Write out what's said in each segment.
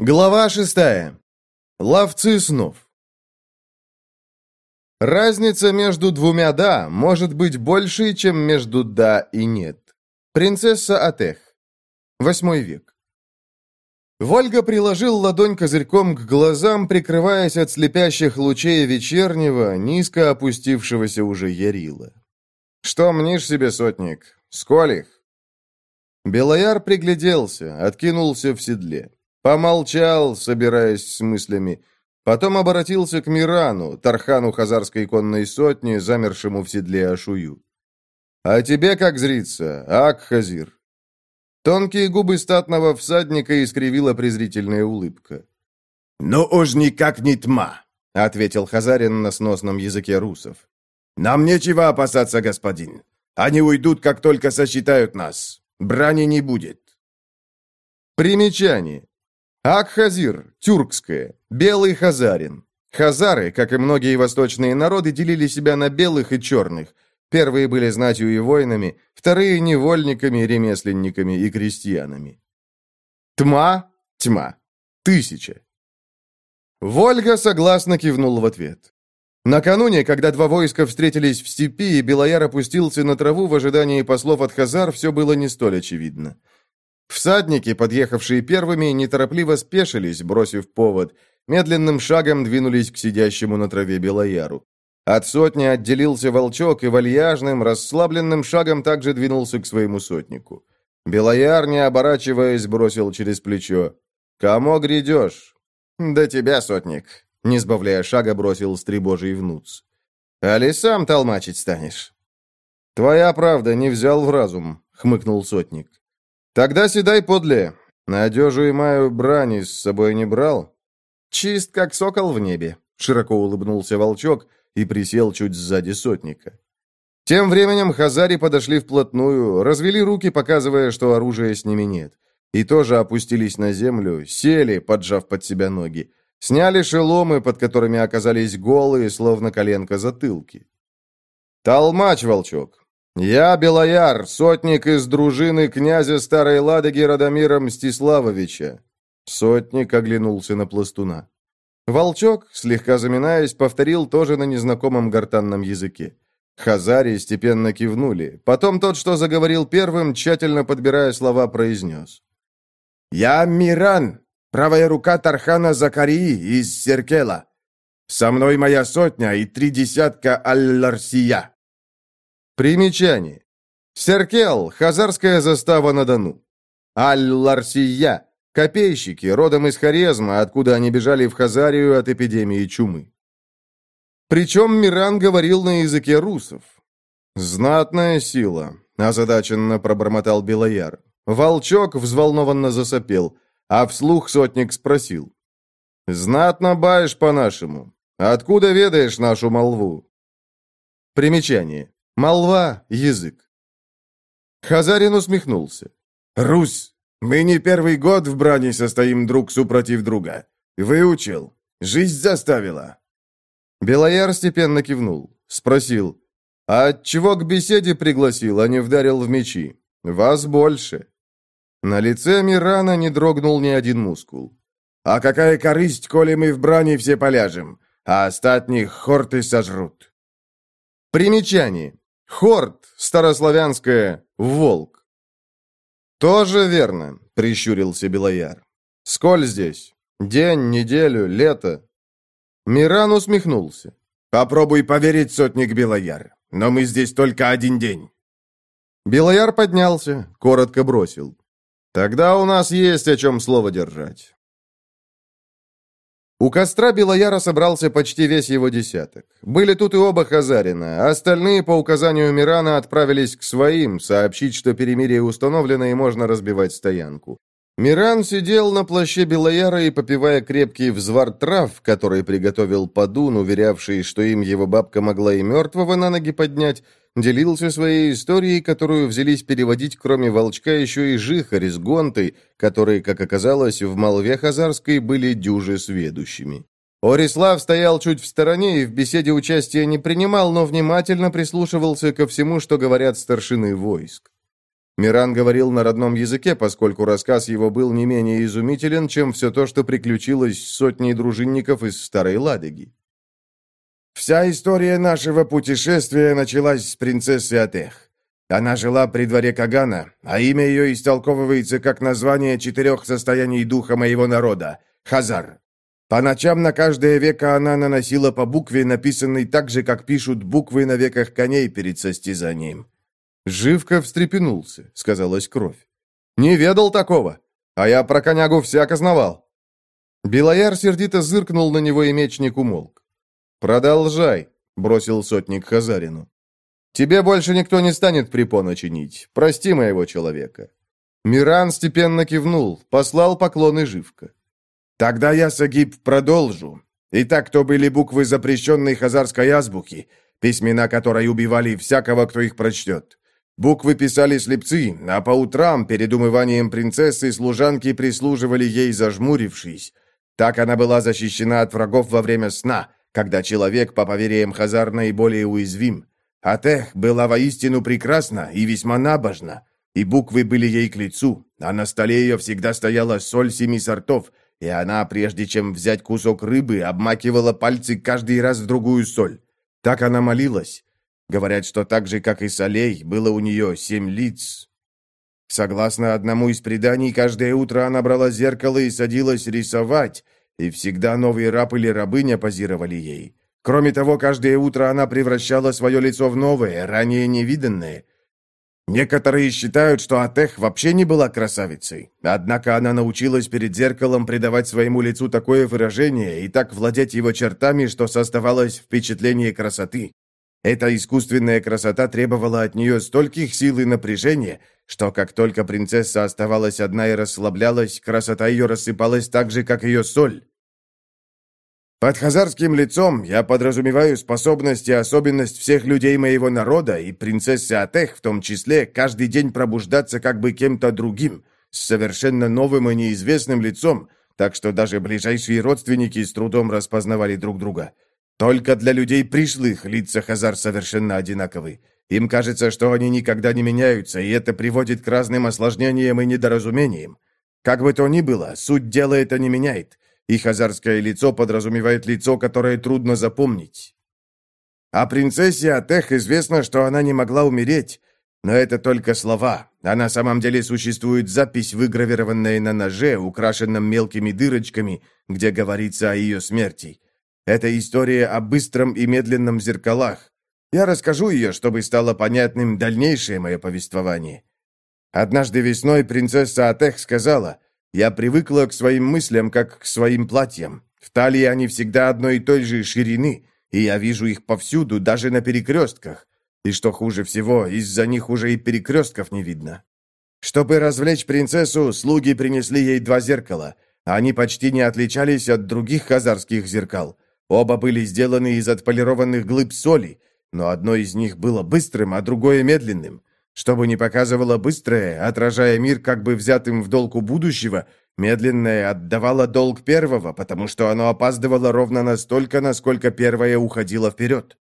Глава шестая. Ловцы снов. Разница между двумя «да» может быть большей, чем между «да» и «нет». Принцесса Атех. Восьмой век. Вольга приложил ладонь козырьком к глазам, прикрываясь от слепящих лучей вечернего, низко опустившегося уже Ярила. «Что мнишь себе, сотник? Сколь их?» Белояр пригляделся, откинулся в седле. Помолчал, собираясь с мыслями. Потом обратился к Мирану, Тархану Хазарской конной сотни, замершему в седле Ашую. «А тебе как зрится, Ак Хазир?» Тонкие губы статного всадника искривила презрительная улыбка. «Ну уж никак не тьма», — ответил Хазарин на сносном языке русов. «Нам нечего опасаться, господин. Они уйдут, как только сосчитают нас. Брани не будет». Примечание. Ак-Хазир, тюркское, белый хазарин. Хазары, как и многие восточные народы, делили себя на белых и черных. Первые были знатью и воинами, вторые – невольниками, ремесленниками и крестьянами. Тьма – тьма. Тысяча. Вольга согласно кивнул в ответ. Накануне, когда два войска встретились в степи, и Белояр опустился на траву в ожидании послов от Хазар, все было не столь очевидно. Всадники, подъехавшие первыми, неторопливо спешились, бросив повод. Медленным шагом двинулись к сидящему на траве Белояру. От сотни отделился волчок и вальяжным, расслабленным шагом также двинулся к своему сотнику. Белояр, не оборачиваясь, бросил через плечо. «Кому грядешь?» «Да тебя, сотник», — не сбавляя шага, бросил стребожий внуц. «Али сам толмачить станешь?» «Твоя правда, не взял в разум», — хмыкнул сотник. «Тогда седай подле. На одежу и маю брани с собой не брал?» «Чист, как сокол в небе», — широко улыбнулся волчок и присел чуть сзади сотника. Тем временем хазари подошли вплотную, развели руки, показывая, что оружия с ними нет. И тоже опустились на землю, сели, поджав под себя ноги. Сняли шеломы, под которыми оказались голые, словно коленка затылки. «Толмач, волчок, «Я Белояр, сотник из дружины князя Старой Ладоги Радомира Мстиславовича». Сотник оглянулся на пластуна. Волчок, слегка заминаясь, повторил тоже на незнакомом гортанном языке. Хазари степенно кивнули. Потом тот, что заговорил первым, тщательно подбирая слова, произнес. «Я Миран, правая рука Тархана Закарии из Серкела. Со мной моя сотня и три десятка Аль-Ларсия». Примечание. Серкел, хазарская застава на Дону. Аль-Ларсия, копейщики, родом из Хорезма, откуда они бежали в Хазарию от эпидемии чумы. Причем Миран говорил на языке русов. «Знатная сила», — озадаченно пробормотал Белояр. Волчок взволнованно засопел, а вслух сотник спросил. «Знатно баешь по-нашему. Откуда ведаешь нашу молву?» Примечание. Молва — язык. Хазарин усмехнулся. «Русь, мы не первый год в брани состоим друг супротив друга. Выучил. Жизнь заставила». Белояр степенно кивнул. Спросил. «А отчего к беседе пригласил, а не вдарил в мечи? Вас больше». На лице Мирана не дрогнул ни один мускул. «А какая корысть, коли мы в брани все поляжем, а остатних хорты сожрут?» Примечание. Хорд, старославянское «волк». «Тоже верно», — прищурился Белояр. «Сколь здесь? День, неделю, лето?» Миран усмехнулся. «Попробуй поверить, сотник Белояр, но мы здесь только один день». Белояр поднялся, коротко бросил. «Тогда у нас есть о чем слово держать. У костра Белояра собрался почти весь его десяток. Были тут и оба Хазарина, остальные по указанию Мирана отправились к своим, сообщить, что перемирие установлено и можно разбивать стоянку. Миран сидел на плаще Белояра и, попивая крепкий взвар трав, который приготовил Падун, уверявший, что им его бабка могла и мертвого на ноги поднять, делился своей историей, которую взялись переводить, кроме волчка, еще и жихарь с гонтой, которые, как оказалось, в молве хазарской были дюжи сведущими. Орислав стоял чуть в стороне и в беседе участия не принимал, но внимательно прислушивался ко всему, что говорят старшины войск. Миран говорил на родном языке, поскольку рассказ его был не менее изумителен, чем все то, что приключилось с сотней дружинников из Старой Ладоги. «Вся история нашего путешествия началась с принцессы Атех. Она жила при дворе Кагана, а имя ее истолковывается как название четырех состояний духа моего народа — Хазар. По ночам на каждое веко она наносила по букве, написанной так же, как пишут буквы на веках коней перед состязанием. «Живко встрепенулся», — сказалась кровь. «Не ведал такого, а я про конягу всяко знавал». Белояр сердито зыркнул на него, и мечник умолк. «Продолжай», — бросил сотник Хазарину. «Тебе больше никто не станет препона чинить. Прости моего человека». Миран степенно кивнул, послал поклоны Живко. «Тогда я, Сагиб, продолжу. Итак, то были буквы запрещенной хазарской азбуки, письмена которой убивали всякого, кто их прочтет. Буквы писали слепцы, а по утрам, перед умыванием принцессы, служанки прислуживали ей, зажмурившись. Так она была защищена от врагов во время сна, когда человек, по поверьям Хазар, наиболее уязвим. Атех была воистину прекрасна и весьма набожна, и буквы были ей к лицу, а на столе ее всегда стояла соль семи сортов, и она, прежде чем взять кусок рыбы, обмакивала пальцы каждый раз в другую соль. Так она молилась. Говорят, что так же, как и Солей, было у нее семь лиц. Согласно одному из преданий, каждое утро она брала зеркало и садилась рисовать, и всегда новый раб или рабыня позировали ей. Кроме того, каждое утро она превращала свое лицо в новое, ранее невиданное. Некоторые считают, что Атех вообще не была красавицей, однако она научилась перед зеркалом придавать своему лицу такое выражение и так владеть его чертами, что создавалось впечатление красоты. Эта искусственная красота требовала от нее стольких сил и напряжения, что как только принцесса оставалась одна и расслаблялась, красота ее рассыпалась так же, как ее соль. Под хазарским лицом я подразумеваю способность и особенность всех людей моего народа, и принцессы Атех в том числе, каждый день пробуждаться как бы кем-то другим, с совершенно новым и неизвестным лицом, так что даже ближайшие родственники с трудом распознавали друг друга. Только для людей пришлых лица Хазар совершенно одинаковы. Им кажется, что они никогда не меняются, и это приводит к разным осложнениям и недоразумениям. Как бы то ни было, суть дела это не меняет. И хазарское лицо подразумевает лицо, которое трудно запомнить. О принцессе Атех известно, что она не могла умереть, но это только слова, а на самом деле существует запись, выгравированная на ноже, украшенном мелкими дырочками, где говорится о ее смерти. Это история о быстром и медленном зеркалах. Я расскажу ее, чтобы стало понятным дальнейшее мое повествование. Однажды весной принцесса Атех сказала, «Я привыкла к своим мыслям, как к своим платьям. В талии они всегда одной и той же ширины, и я вижу их повсюду, даже на перекрестках. И что хуже всего, из-за них уже и перекрестков не видно». Чтобы развлечь принцессу, слуги принесли ей два зеркала. Они почти не отличались от других хазарских зеркал. Оба были сделаны из отполированных глыб соли, но одно из них было быстрым, а другое медленным. Чтобы не показывало быстрое, отражая мир как бы взятым в долг у будущего, медленное отдавало долг первого, потому что оно опаздывало ровно настолько, насколько первое уходило вперед.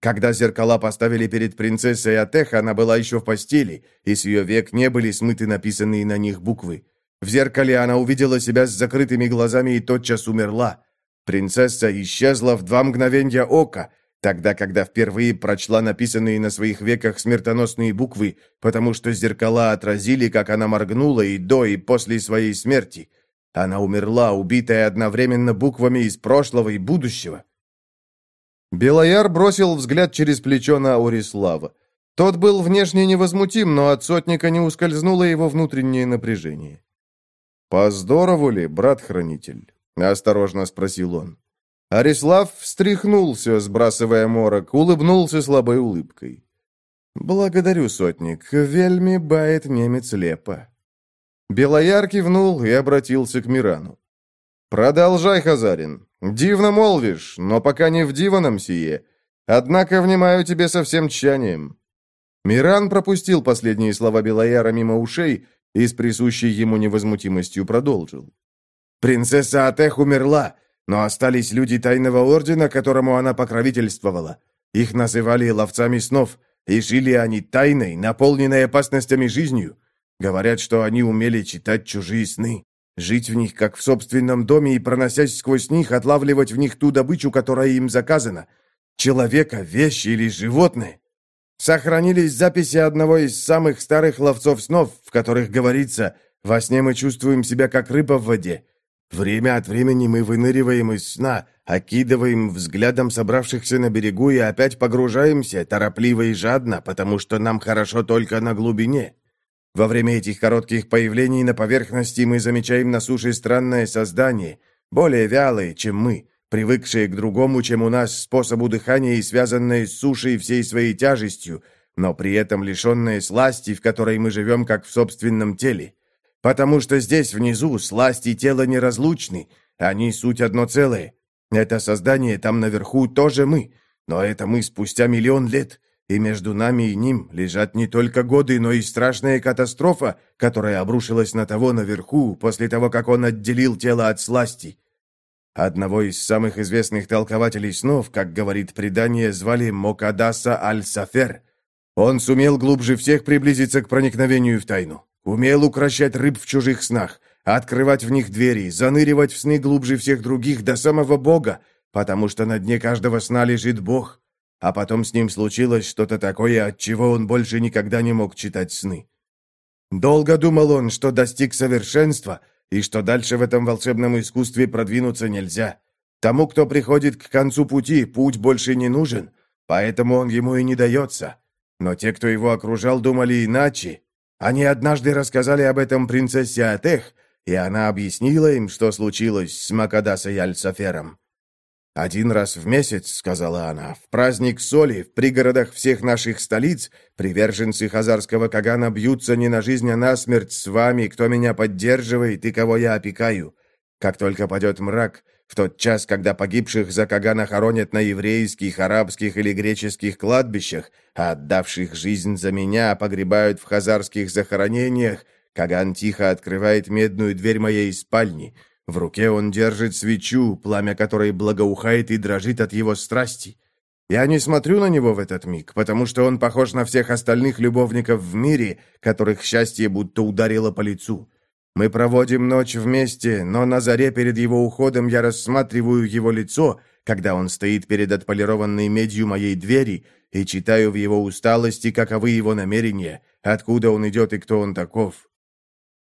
Когда зеркала поставили перед принцессой Атех, она была еще в постели, и с ее век не были смыты написанные на них буквы. В зеркале она увидела себя с закрытыми глазами и тотчас умерла. Принцесса исчезла в два мгновения ока, тогда, когда впервые прочла написанные на своих веках смертоносные буквы, потому что зеркала отразили, как она моргнула и до, и после своей смерти. Она умерла, убитая одновременно буквами из прошлого и будущего. Белояр бросил взгляд через плечо на Орислава. Тот был внешне невозмутим, но от сотника не ускользнуло его внутреннее напряжение. «По здорову ли, брат-хранитель?» — осторожно спросил он. Арислав встряхнулся, сбрасывая морок, улыбнулся слабой улыбкой. «Благодарю, сотник, вельми бает немец лепо». Белояр кивнул и обратился к Мирану. «Продолжай, Хазарин. Дивно молвишь, но пока не в диваном сие. Однако внимаю тебе со всем тщанием». Миран пропустил последние слова Белояра мимо ушей и с присущей ему невозмутимостью продолжил. Принцесса Атех умерла, но остались люди тайного ордена, которому она покровительствовала. Их называли ловцами снов, и жили они тайной, наполненной опасностями жизнью. Говорят, что они умели читать чужие сны, жить в них, как в собственном доме, и, проносясь сквозь них, отлавливать в них ту добычу, которая им заказана. Человека, вещи или животное. Сохранились записи одного из самых старых ловцов снов, в которых говорится «Во сне мы чувствуем себя, как рыба в воде». Время от времени мы выныриваем из сна, окидываем взглядом собравшихся на берегу и опять погружаемся, торопливо и жадно, потому что нам хорошо только на глубине. Во время этих коротких появлений на поверхности мы замечаем на суше странное создание, более вялое, чем мы, привыкшее к другому, чем у нас, способу дыхания и связанное с сушей всей своей тяжестью, но при этом лишенное сласти, в которой мы живем как в собственном теле. Потому что здесь, внизу, сласть и тело неразлучны, они суть одно целое. Это создание там наверху тоже мы, но это мы спустя миллион лет, и между нами и ним лежат не только годы, но и страшная катастрофа, которая обрушилась на того наверху после того, как он отделил тело от сласти. Одного из самых известных толкователей снов, как говорит предание, звали Мокадаса Аль-Сафер. Он сумел глубже всех приблизиться к проникновению в тайну. Умел укращать рыб в чужих снах, открывать в них двери, заныривать в сны глубже всех других до самого Бога, потому что на дне каждого сна лежит Бог. А потом с ним случилось что-то такое, от чего он больше никогда не мог читать сны. Долго думал он, что достиг совершенства, и что дальше в этом волшебном искусстве продвинуться нельзя. Тому, кто приходит к концу пути, путь больше не нужен, поэтому он ему и не дается. Но те, кто его окружал, думали иначе. Они однажды рассказали об этом принцессе Атех, и она объяснила им, что случилось с Макадасой Аль-Сафером. «Один раз в месяц, — сказала она, — в праздник соли в пригородах всех наших столиц приверженцы хазарского Кагана бьются не на жизнь, а на смерть с вами, кто меня поддерживает и кого я опекаю. Как только падет мрак, в тот час, когда погибших за Кагана хоронят на еврейских, арабских или греческих кладбищах, а отдавших жизнь за меня погребают в хазарских захоронениях, Каган тихо открывает медную дверь моей спальни — в руке он держит свечу, пламя которой благоухает и дрожит от его страсти. Я не смотрю на него в этот миг, потому что он похож на всех остальных любовников в мире, которых счастье будто ударило по лицу. Мы проводим ночь вместе, но на заре перед его уходом я рассматриваю его лицо, когда он стоит перед отполированной медью моей двери, и читаю в его усталости, каковы его намерения, откуда он идет и кто он таков.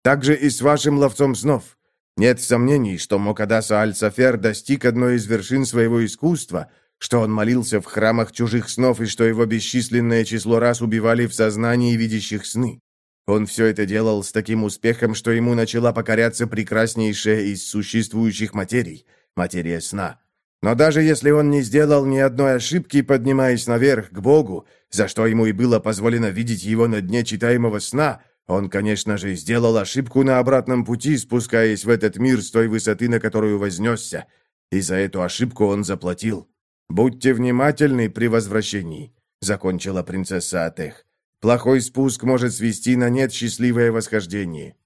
Так же и с вашим ловцом снов. Нет сомнений, что Мокадаса Аль-Сафер достиг одной из вершин своего искусства, что он молился в храмах чужих снов и что его бесчисленное число раз убивали в сознании видящих сны. Он все это делал с таким успехом, что ему начала покоряться прекраснейшая из существующих материй – материя сна. Но даже если он не сделал ни одной ошибки, поднимаясь наверх к Богу, за что ему и было позволено видеть его на дне читаемого сна, он, конечно же, сделал ошибку на обратном пути, спускаясь в этот мир с той высоты, на которую вознесся, и за эту ошибку он заплатил. «Будьте внимательны при возвращении», — закончила принцесса Атех. «Плохой спуск может свести на нет счастливое восхождение».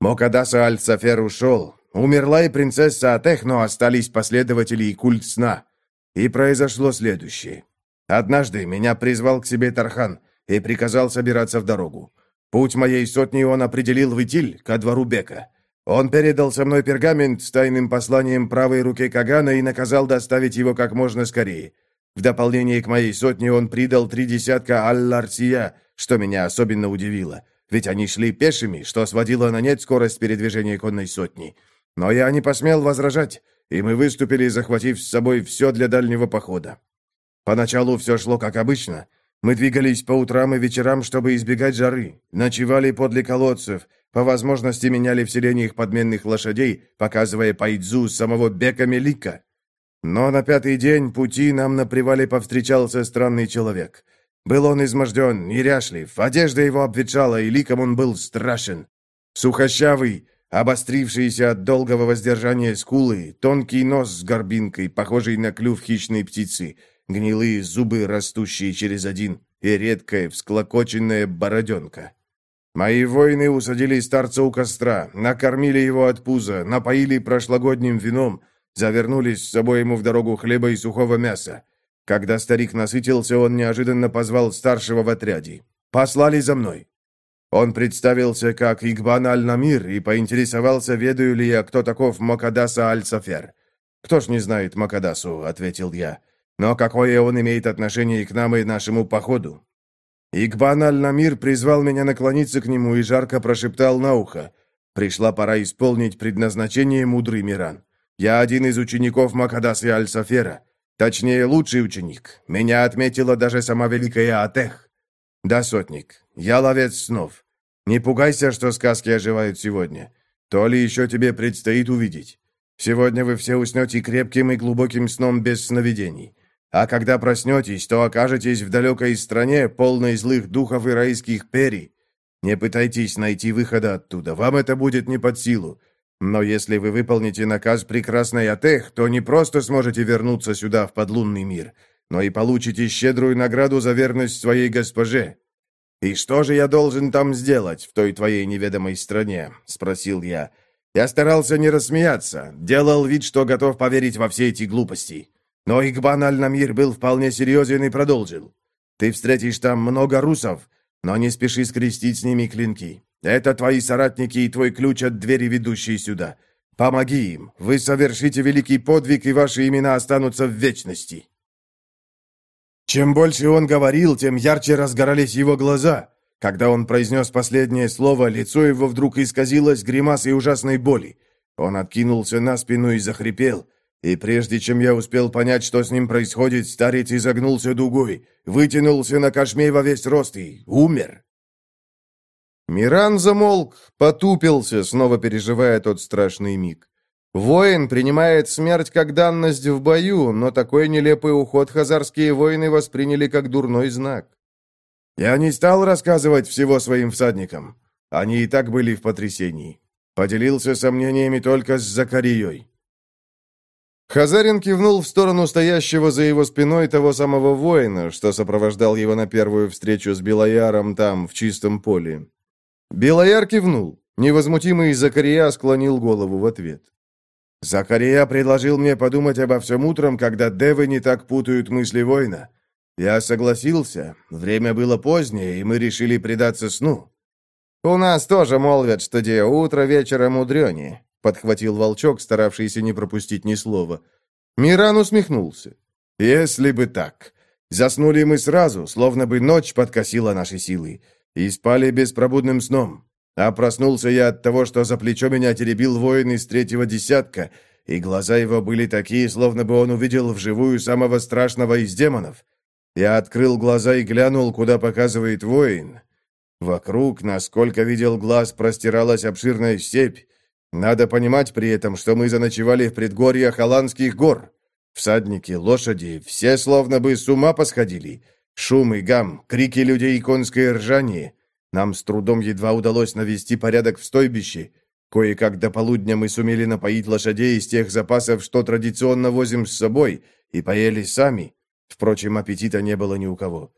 Мокадаса Аль-Сафер ушел. Умерла и принцесса Атех, но остались последователи и культ сна. И произошло следующее. Однажды меня призвал к себе Тархан и приказал собираться в дорогу. Путь моей сотни он определил в Итиль, ко двору Бека. Он передал со мной пергамент с тайным посланием правой руки Кагана и наказал доставить его как можно скорее. В дополнение к моей сотне он придал три десятка алларсия, что меня особенно удивило, ведь они шли пешими, что сводило на нет скорость передвижения конной сотни. Но я не посмел возражать, и мы выступили, захватив с собой все для дальнего похода. Поначалу все шло как обычно — мы двигались по утрам и вечерам, чтобы избегать жары, ночевали подле колодцев, по возможности меняли в селениях подменных лошадей, показывая пайдзу самого Бека Мелика. Но на пятый день пути нам на привале повстречался странный человек. Был он изможден, неряшлив, одежда его обветшала, и ликом он был страшен. Сухощавый, обострившийся от долгого воздержания скулы, тонкий нос с горбинкой, похожий на клюв хищной птицы — гнилые зубы, растущие через один, и редкая всклокоченная бороденка. Мои воины усадили старца у костра, накормили его от пуза, напоили прошлогодним вином, завернули с собой ему в дорогу хлеба и сухого мяса. Когда старик насытился, он неожиданно позвал старшего в отряде. «Послали за мной». Он представился как Игбан Аль-Намир и поинтересовался, ведаю ли я, кто таков Макадаса Аль-Сафер. «Кто ж не знает Макадасу?» — ответил я. «Но какое он имеет отношение к нам и нашему походу?» Игбан Аль-Намир призвал меня наклониться к нему и жарко прошептал на ухо. Пришла пора исполнить предназначение, мудрый Миран. Я один из учеников Макадаса Аль-Сафера. Точнее, лучший ученик. Меня отметила даже сама Великая Атех. Да, сотник, я ловец снов. Не пугайся, что сказки оживают сегодня. То ли еще тебе предстоит увидеть. Сегодня вы все уснете крепким и глубоким сном без сновидений. А когда проснетесь, то окажетесь в далекой стране, полной злых духов и райских перий. Не пытайтесь найти выхода оттуда, вам это будет не под силу. Но если вы выполните наказ прекрасной Атех, то не просто сможете вернуться сюда, в подлунный мир, но и получите щедрую награду за верность своей госпоже. «И что же я должен там сделать, в той твоей неведомой стране?» — спросил я. Я старался не рассмеяться, делал вид, что готов поверить во все эти глупости. Но Игбан Аль-Намир был вполне серьезен и продолжил. «Ты встретишь там много русов, но не спеши скрестить с ними клинки. Это твои соратники и твой ключ от двери, ведущей сюда. Помоги им, вы совершите великий подвиг, и ваши имена останутся в вечности». Чем больше он говорил, тем ярче разгорались его глаза. Когда он произнес последнее слово, лицо его вдруг исказилось гримасой ужасной боли. Он откинулся на спину и захрипел. И прежде чем я успел понять, что с ним происходит, старец изогнулся дугой, вытянулся на кошме во весь рост и умер. Миран замолк, потупился, снова переживая тот страшный миг. Воин принимает смерть как данность в бою, но такой нелепый уход хазарские воины восприняли как дурной знак. Я не стал рассказывать всего своим всадникам. Они и так были в потрясении. Поделился сомнениями только с Закарией. Хазарин кивнул в сторону стоящего за его спиной того самого воина, что сопровождал его на первую встречу с Белояром там, в чистом поле. Белояр кивнул. Невозмутимый Закария склонил голову в ответ. «Закария предложил мне подумать обо всем утром, когда девы не так путают мысли воина. Я согласился. Время было позднее, и мы решили предаться сну. «У нас тоже молвят, что где утро вечера мудренее», — подхватил волчок, старавшийся не пропустить ни слова. Миран усмехнулся. «Если бы так. Заснули мы сразу, словно бы ночь подкосила наши силы, и спали беспробудным сном. А проснулся я от того, что за плечо меня теребил воин из третьего десятка, и глаза его были такие, словно бы он увидел вживую самого страшного из демонов. Я открыл глаза и глянул, куда показывает воин. Вокруг, насколько видел глаз, простиралась обширная степь. Надо понимать при этом, что мы заночевали в предгорьях Холландских гор. Всадники, лошади, все словно бы с ума посходили. Шум и гам, крики людей и конское ржание. Нам с трудом едва удалось навести порядок в стойбище. Кое-как до полудня мы сумели напоить лошадей из тех запасов, что традиционно возим с собой, и поели сами. Впрочем, аппетита не было ни у кого.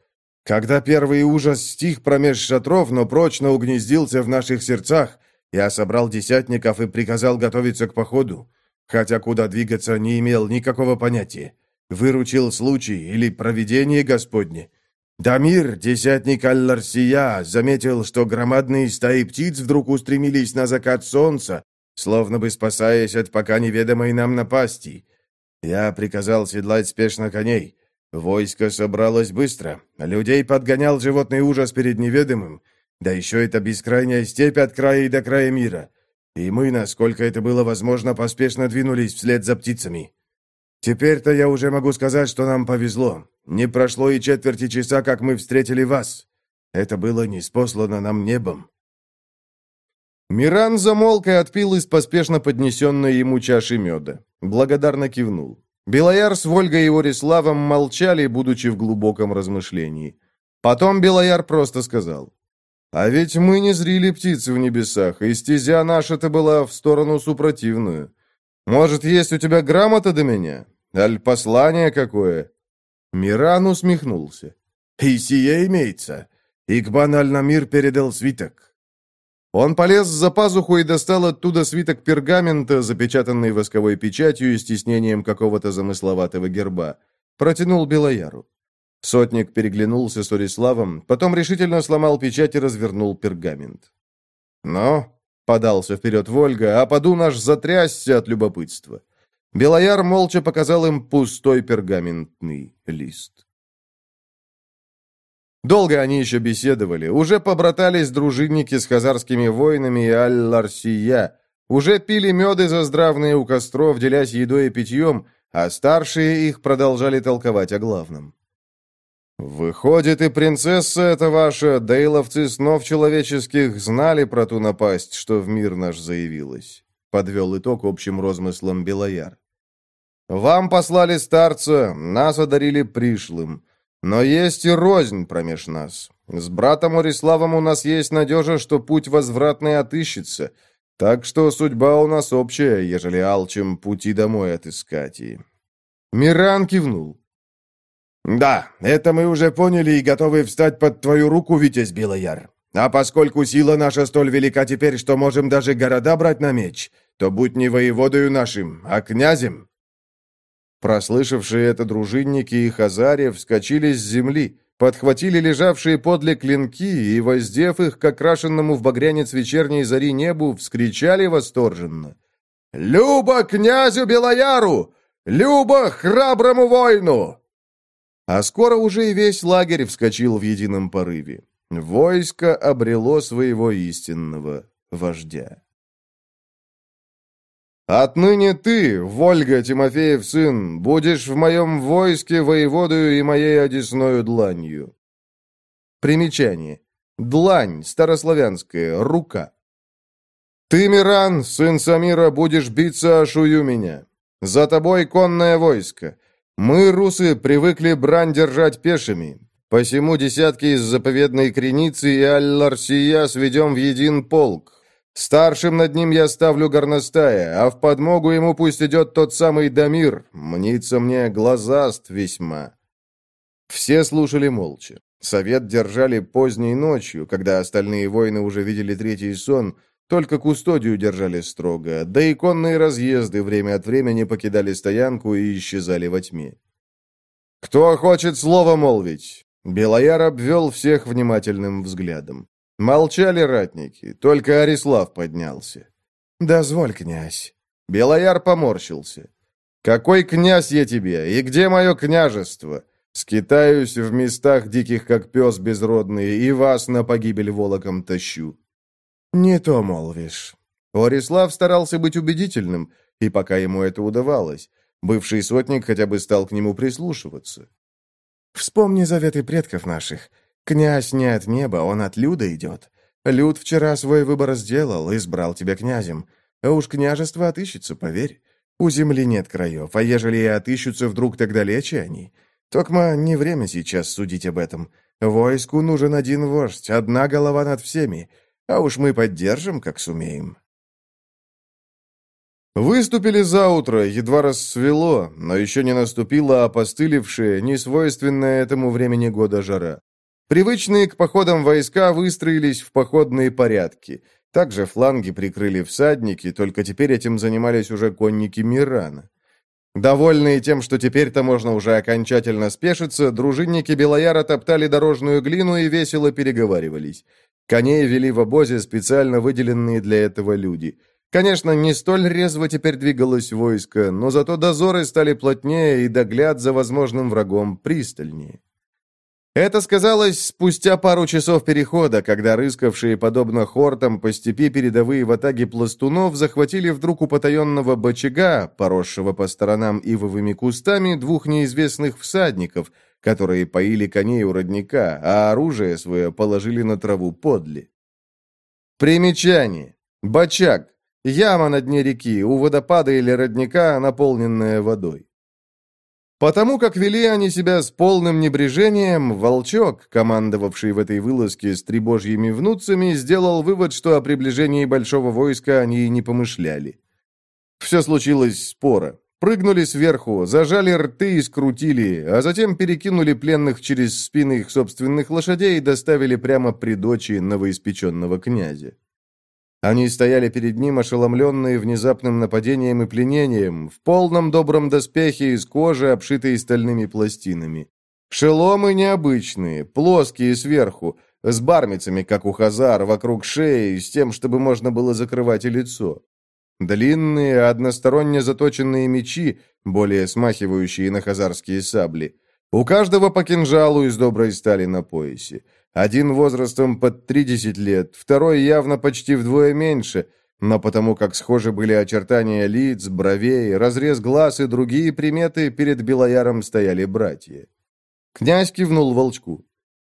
Когда первый ужас стих промеж шатров, но прочно угнездился в наших сердцах, я собрал десятников и приказал готовиться к походу. Хотя куда двигаться не имел никакого понятия. Выручил случай или провидение Господне. Дамир, десятник Алларсия, заметил, что громадные стаи птиц вдруг устремились на закат солнца, словно бы спасаясь от пока неведомой нам напасти. Я приказал седлать спешно коней. Войско собралось быстро. Людей подгонял животный ужас перед неведомым. Да еще это бескрайняя степь от края и до края мира. И мы, насколько это было возможно, поспешно двинулись вслед за птицами. Теперь-то я уже могу сказать, что нам повезло. Не прошло и четверти часа, как мы встретили вас. Это было неспослано нам небом. Миран замолк и отпил из поспешно поднесенной ему чаши меда. Благодарно кивнул. Белояр с Вольгой и Ориславом молчали, будучи в глубоком размышлении. Потом Белояр просто сказал. «А ведь мы не зрили птицы в небесах, и стезя наша-то была в сторону супротивную. Может, есть у тебя грамота до меня? Аль послание какое?» Миран усмехнулся. «И сие имеется. Игбан Аль-Намир передал свиток. Он полез за пазуху и достал оттуда свиток пергамента, запечатанный восковой печатью и стеснением какого-то замысловатого герба. Протянул Белояру. Сотник переглянулся с Ориславом, потом решительно сломал печать и развернул пергамент. «Ну?» — подался вперед Вольга, а поду наш затрясся от любопытства. Белояр молча показал им пустой пергаментный лист. Долго они еще беседовали, уже побратались дружинники с хазарскими воинами и Аль-Ларсия, уже пили меды за здравные у костров, делясь едой и питьем, а старшие их продолжали толковать о главном. «Выходит, и принцесса эта ваша, да и ловцы снов человеческих знали про ту напасть, что в мир наш заявилась», — подвел итог общим розмыслом Белояр. «Вам послали старца, нас одарили пришлым, но есть и рознь промеж нас. С братом Ориславом у нас есть надежа, что путь возвратный отыщется, так что судьба у нас общая, ежели алчим пути домой отыскать и...» Миран кивнул. «Да, это мы уже поняли и готовы встать под твою руку, Витязь Белояр. А поскольку сила наша столь велика теперь, что можем даже города брать на меч, то будь не воеводою нашим, а князем». Прослышавшие это дружинники и хазари вскочили с земли, подхватили лежавшие подле клинки и, воздев их к окрашенному в багрянец вечерней зари небу, вскричали восторженно. «Люба князю Белояру! Люба храброму воину!» А скоро уже и весь лагерь вскочил в едином порыве. Войско обрело своего истинного вождя. «Отныне ты, Вольга, Тимофеев сын, будешь в моем войске воеводою и моей одесною дланью». Примечание. Длань, старославянская, рука. «Ты, Миран, сын Самира, будешь биться о шую меня. За тобой конное войско. Мы, русы, привыкли брань держать пешими. Посему десятки из заповедной креницы и Аль-Ларсия сведем в един полк. Старшим над ним я ставлю горностая, а в подмогу ему пусть идет тот самый Дамир. Мнится мне глазаст весьма». Все слушали молча. Совет держали поздней ночью, когда остальные воины уже видели третий сон, только кустодию держали строго, да и конные разъезды время от времени покидали стоянку и исчезали во тьме. «Кто хочет слово молвить?» Белояр обвел всех внимательным взглядом. Молчали ратники, только Арислав поднялся. «Дозволь, князь». Белояр поморщился. «Какой князь я тебе, и где мое княжество? Скитаюсь в местах диких, как пес безродный, и вас на погибель волоком тащу. «Не то молвишь». Орислав старался быть убедительным, и пока ему это удавалось, бывший сотник хотя бы стал к нему прислушиваться. «Вспомни заветы предков наших. Князь не от неба, он от люда идет. Люд вчера свой выбор сделал, избрал тебя князем. А уж княжество отыщется, поверь. У земли нет краев, а ежели и отыщутся вдруг, тогда лечи они. Токма не время сейчас судить об этом. Войску нужен один вождь, одна голова над всеми. А уж мы поддержим, как сумеем. Выступили за утро, едва рассвело, но еще не наступила опостылевшая, несвойственная этому времени года жара. Привычные к походам войска выстроились в походные порядки. Также фланги прикрыли всадники, только теперь этим занимались уже конники Мирана. Довольные тем, что теперь-то можно уже окончательно спешиться, дружинники Белояра топтали дорожную глину и весело переговаривались. Коней вели в обозе специально выделенные для этого люди. Конечно, не столь резво теперь двигалось войско, но зато дозоры стали плотнее и догляд за возможным врагом пристальнее. Это сказалось спустя пару часов перехода, когда рыскавшие, подобно хортам, по степи передовые в атаге пластунов захватили вдруг у потаенного бочага, поросшего по сторонам ивовыми кустами, двух неизвестных всадников – которые поили коней у родника, а оружие свое положили на траву подле. Примечание. Бачак. Яма на дне реки, у водопада или родника, наполненная водой. Потому как вели они себя с полным небрежением, Волчок, командовавший в этой вылазке с трибожьими внуцами, сделал вывод, что о приближении большого войска они и не помышляли. Все случилось споро. Прыгнули сверху, зажали рты и скрутили, а затем перекинули пленных через спины их собственных лошадей и доставили прямо при дочи новоиспеченного князя. Они стояли перед ним, ошеломленные внезапным нападением и пленением, в полном добром доспехе из кожи, обшитой стальными пластинами. Шеломы необычные, плоские сверху, с бармицами, как у хазар, вокруг шеи, с тем, чтобы можно было закрывать и лицо. Длинные, односторонне заточенные мечи, более смахивающие на хазарские сабли. У каждого по кинжалу из доброй стали на поясе. Один возрастом под 30 лет, второй явно почти вдвое меньше, но потому как схожи были очертания лиц, бровей, разрез глаз и другие приметы, перед Белояром стояли братья. Князь кивнул волчку.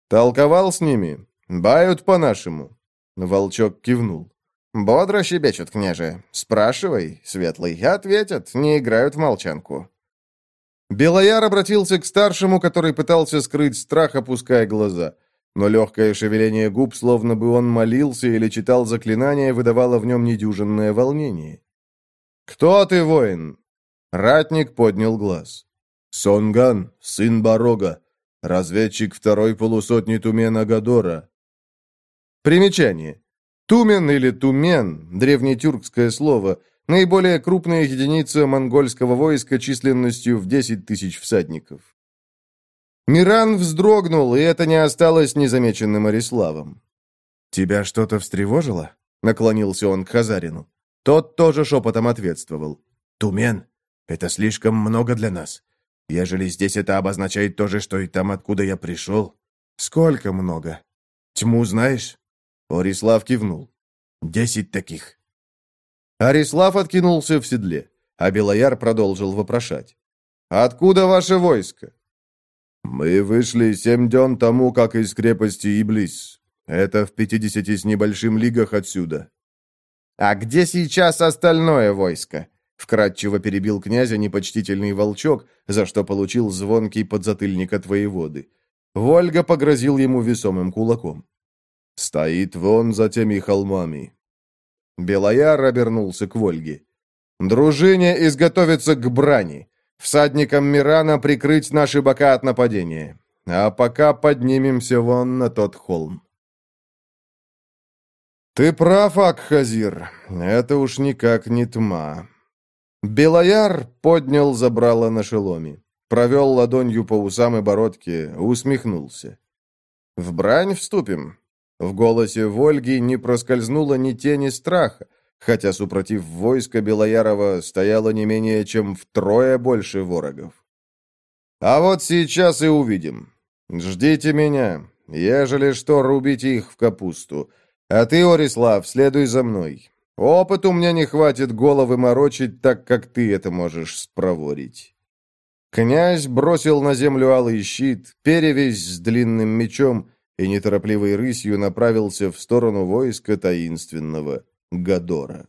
«Толковал с ними? Бают по-нашему?» Волчок кивнул. «Бодро щебечут, княже. Спрашивай, светлый. Ответят, не играют в молчанку». Белояр обратился к старшему, который пытался скрыть страх, опуская глаза. Но легкое шевеление губ, словно бы он молился или читал заклинание, выдавало в нем недюжинное волнение. «Кто ты, воин?» Ратник поднял глаз. «Сонган, сын Барога, разведчик второй полусотни Тумена Гадора». Примечание. Тумен или Тумен – древнетюркское слово, наиболее крупная единица монгольского войска численностью в 10 тысяч всадников. Миран вздрогнул, и это не осталось незамеченным Ариславом. «Тебя что-то встревожило?» — наклонился он к Хазарину. Тот тоже шепотом ответствовал. «Тумен, это слишком много для нас. Ежели здесь это обозначает то же, что и там, откуда я пришел. Сколько много? Тьму знаешь?» Орислав кивнул. «Десять таких». Арислав откинулся в седле, а Белояр продолжил вопрошать. «Откуда ваше войско?» «Мы вышли семь дён тому, как из крепости Иблис. Это в пятидесяти с небольшим лигах отсюда». «А где сейчас остальное войско?» Вкратчиво перебил князя непочтительный волчок, за что получил звонкий подзатыльник от воеводы. Вольга погрозил ему весомым кулаком. Стоит вон за теми холмами. Белояр обернулся к Вольге. Дружине изготовиться к брани. Всадникам Мирана прикрыть наши бока от нападения. А пока поднимемся вон на тот холм. Ты прав, Акхазир. Это уж никак не тьма. Белояр поднял забрало на шеломе. Провел ладонью по усам и бородке, усмехнулся. «В брань вступим?» В голосе Вольги не проскользнуло ни тени страха, хотя, супротив войска Белоярова, стояло не менее чем втрое больше ворогов. «А вот сейчас и увидим. Ждите меня. Ежели что, рубите их в капусту. А ты, Орислав, следуй за мной. Опыт у меня не хватит головы морочить так, как ты это можешь спроворить». Князь бросил на землю алый щит, перевязь с длинным мечом, и неторопливой рысью направился в сторону войска таинственного Гадора.